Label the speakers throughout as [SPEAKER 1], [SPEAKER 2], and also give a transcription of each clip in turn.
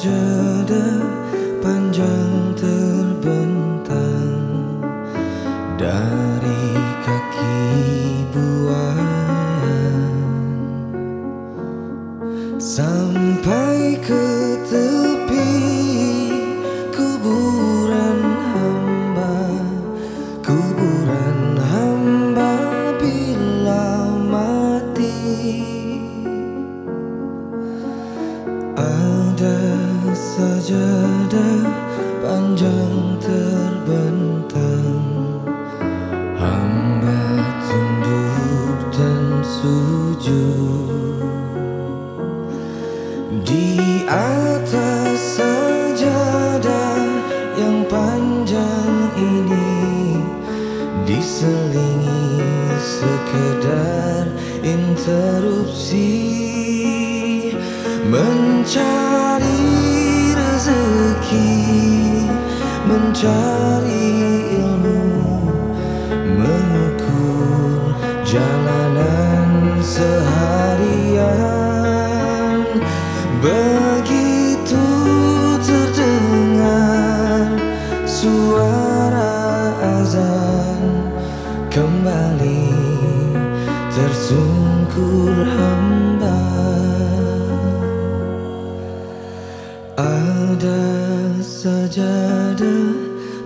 [SPEAKER 1] jeda panjang terbentang dari kaki buaya sampai ke tepi kuburan hamba kuburan hamba bila mati. Di atas sajadah yang panjang ini Diselingi sekedar interupsi Mencari rezeki Mencari Begitu terdengar suara azan Kembali tersungkur hamba. Ada sajadah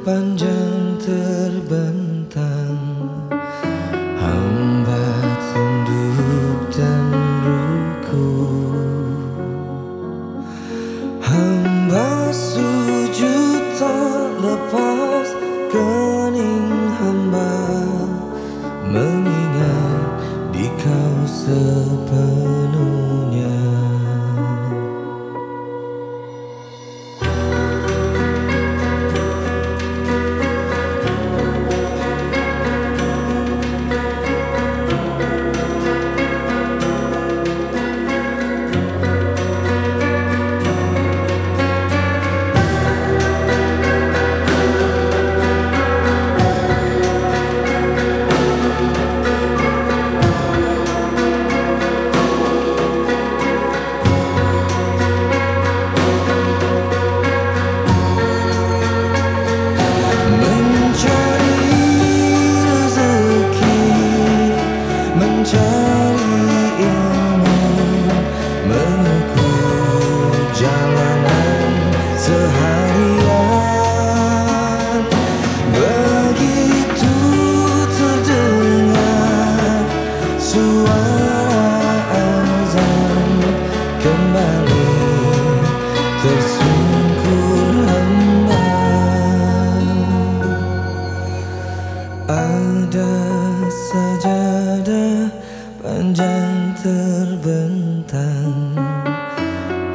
[SPEAKER 1] panjang terbentang kau sepenuhnya tersungkur hamba ada sajadah panjang terbentang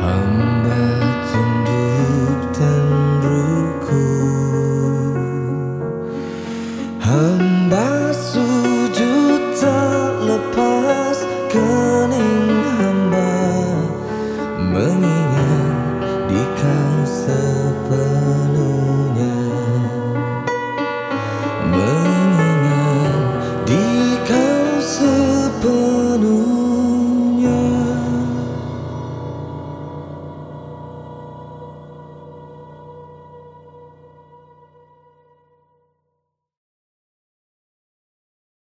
[SPEAKER 1] hamba tunduk dan ruku hamba ingin di kau sepenuhnya